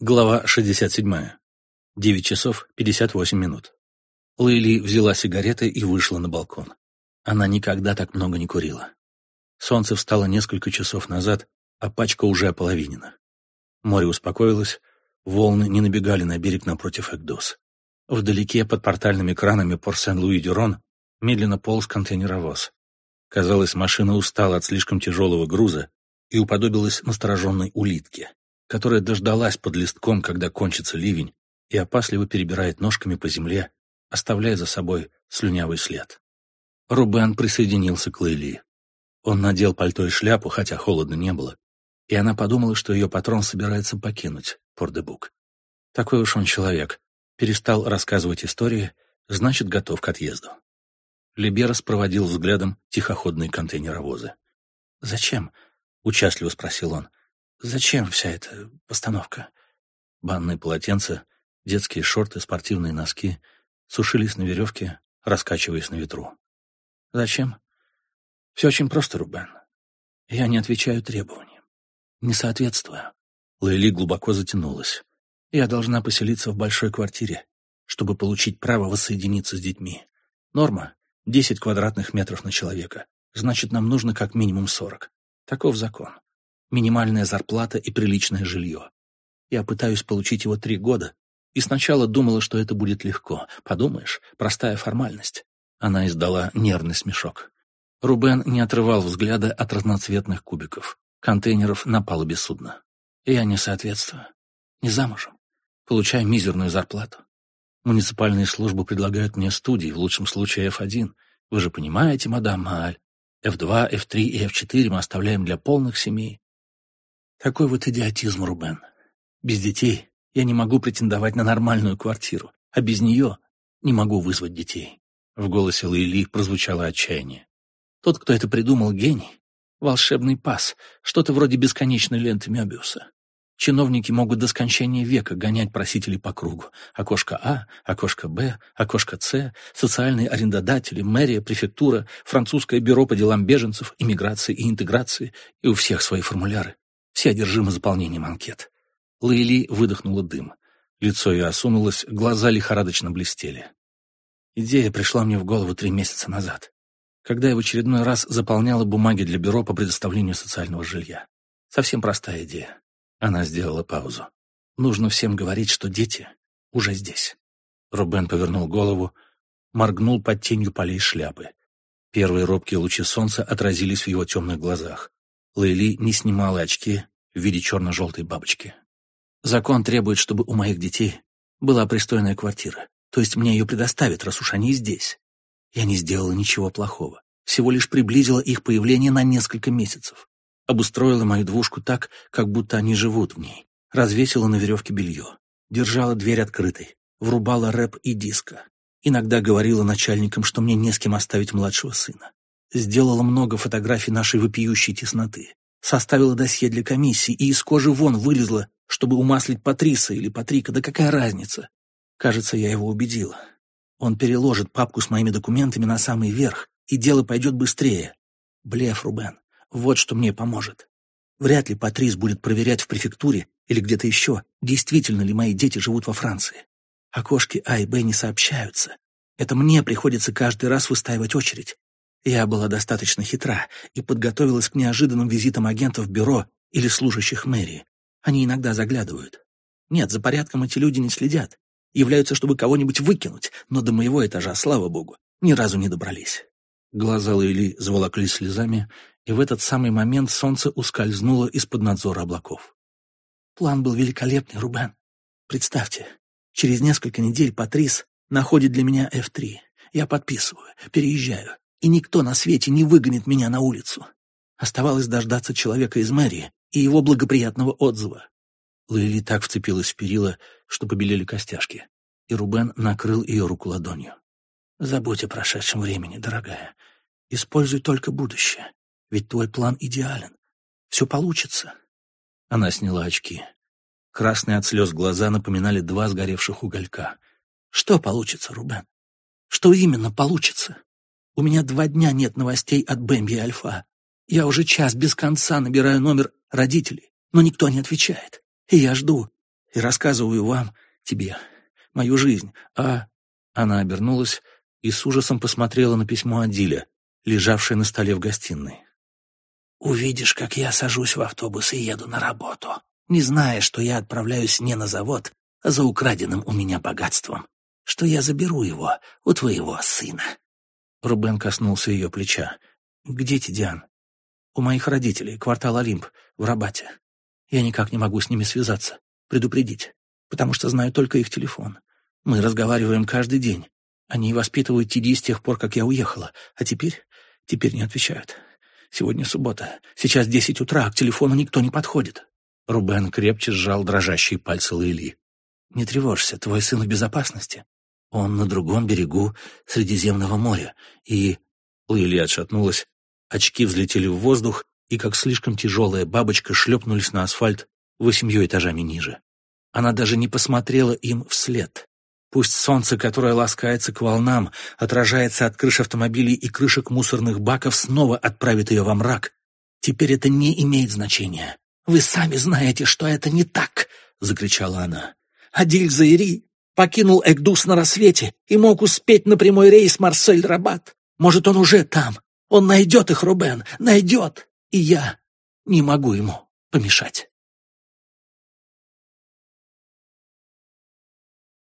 Глава 67. 9 часов 58 минут. Лейли взяла сигареты и вышла на балкон. Она никогда так много не курила. Солнце встало несколько часов назад, а пачка уже ополовинена. Море успокоилось, волны не набегали на берег напротив Экдос. Вдалеке под портальными кранами Пор-Сен-Луи-Дюрон медленно полз контейнеровоз. Казалось, машина устала от слишком тяжелого груза и уподобилась настороженной улитке которая дождалась под листком, когда кончится ливень, и опасливо перебирает ножками по земле, оставляя за собой слюнявый след. Рубен присоединился к Лейли. Он надел пальто и шляпу, хотя холодно не было, и она подумала, что ее патрон собирается покинуть Пордебук. Такой уж он человек. Перестал рассказывать истории, значит, готов к отъезду. Либерас проводил взглядом тихоходные контейнеровозы. «Зачем?» — участливо спросил он. Зачем вся эта постановка? Банные полотенца, детские шорты, спортивные носки сушились на веревке, раскачиваясь на ветру. Зачем? Все очень просто, Рубен. Я не отвечаю требованиям. Не соответствую. Лейли глубоко затянулась. Я должна поселиться в большой квартире, чтобы получить право воссоединиться с детьми. Норма — 10 квадратных метров на человека. Значит, нам нужно как минимум 40. Таков закон минимальная зарплата и приличное жилье. Я пытаюсь получить его три года, и сначала думала, что это будет легко. Подумаешь, простая формальность. Она издала нервный смешок. Рубен не отрывал взгляда от разноцветных кубиков, контейнеров на палубе судна. Я не соответствую. Не замужем. Получаю мизерную зарплату. Муниципальные службы предлагают мне студии, в лучшем случае F1. Вы же понимаете, мадам Мааль. F2, F3 и F4 мы оставляем для полных семей. Такой вот идиотизм, Рубен. Без детей я не могу претендовать на нормальную квартиру, а без нее не могу вызвать детей. В голосе Лейли прозвучало отчаяние. Тот, кто это придумал, гений. Волшебный пас, что-то вроде бесконечной ленты Мёбиуса. Чиновники могут до скончания века гонять просителей по кругу. Окошко А, окошко Б, окошко С, социальные арендодатели, мэрия, префектура, французское бюро по делам беженцев, иммиграции и интеграции, и у всех свои формуляры. Все одержимы заполнением анкет. Лейли выдохнула дым. Лицо ее осунулось, глаза лихорадочно блестели. Идея пришла мне в голову три месяца назад, когда я в очередной раз заполняла бумаги для бюро по предоставлению социального жилья. Совсем простая идея. Она сделала паузу. Нужно всем говорить, что дети уже здесь. Рубен повернул голову, моргнул под тенью полей шляпы. Первые робкие лучи солнца отразились в его темных глазах. Лейли не снимала очки в виде черно-желтой бабочки. «Закон требует, чтобы у моих детей была пристойная квартира, то есть мне ее предоставят, раз уж они здесь. Я не сделала ничего плохого, всего лишь приблизила их появление на несколько месяцев. Обустроила мою двушку так, как будто они живут в ней. Развесила на веревке белье, держала дверь открытой, врубала рэп и диско. Иногда говорила начальникам, что мне не с кем оставить младшего сына. Сделала много фотографий нашей вопиющей тесноты. Составила досье для комиссии и из кожи вон вылезла, чтобы умаслить Патриса или Патрика, да какая разница? Кажется, я его убедила. Он переложит папку с моими документами на самый верх, и дело пойдет быстрее. Блеф, Рубен, вот что мне поможет. Вряд ли Патрис будет проверять в префектуре или где-то еще, действительно ли мои дети живут во Франции. Окошки А и Б не сообщаются. Это мне приходится каждый раз выстаивать очередь. Я была достаточно хитра и подготовилась к неожиданным визитам агентов бюро или служащих мэрии. Они иногда заглядывают. Нет, за порядком эти люди не следят. Являются, чтобы кого-нибудь выкинуть, но до моего этажа, слава богу, ни разу не добрались. Глаза Лейли заволоклись слезами, и в этот самый момент солнце ускользнуло из-под надзора облаков. План был великолепный, Рубен. Представьте, через несколько недель Патрис находит для меня F3. Я подписываю, переезжаю и никто на свете не выгонит меня на улицу. Оставалось дождаться человека из мэрии и его благоприятного отзыва. Луэли так вцепилась в перила, что побелели костяшки, и Рубен накрыл ее руку ладонью. «Забудь о прошедшем времени, дорогая. Используй только будущее, ведь твой план идеален. Все получится». Она сняла очки. Красные от слез глаза напоминали два сгоревших уголька. «Что получится, Рубен? Что именно получится?» У меня два дня нет новостей от Бэмби и Альфа. Я уже час без конца набираю номер родителей, но никто не отвечает. И я жду. и рассказываю вам, тебе, мою жизнь, а...» Она обернулась и с ужасом посмотрела на письмо Адиля, лежавшее на столе в гостиной. «Увидишь, как я сажусь в автобус и еду на работу, не зная, что я отправляюсь не на завод, а за украденным у меня богатством, что я заберу его у твоего сына». Рубен коснулся ее плеча. «Где Тидиан?» «У моих родителей, квартал Олимп, в Рабате. Я никак не могу с ними связаться, предупредить, потому что знаю только их телефон. Мы разговариваем каждый день. Они воспитывают Тиди с тех пор, как я уехала, а теперь... теперь не отвечают. Сегодня суббота. Сейчас десять утра, а к телефону никто не подходит». Рубен крепче сжал дрожащие пальцы Лейли. «Не тревожься, твой сын в безопасности. Он на другом берегу Средиземного моря, и...» Лейли отшатнулась, очки взлетели в воздух, и, как слишком тяжелая бабочка, шлепнулись на асфальт восемью этажами ниже. Она даже не посмотрела им вслед. Пусть солнце, которое ласкается к волнам, отражается от крыш автомобилей и крышек мусорных баков, снова отправит ее во мрак. Теперь это не имеет значения. «Вы сами знаете, что это не так!» — закричала она. «Адиль Заири покинул Экдус на рассвете и мог успеть на прямой рейс Марсель-Рабат. Может, он уже там. Он найдет их, Рубен, найдет. И я не могу ему помешать».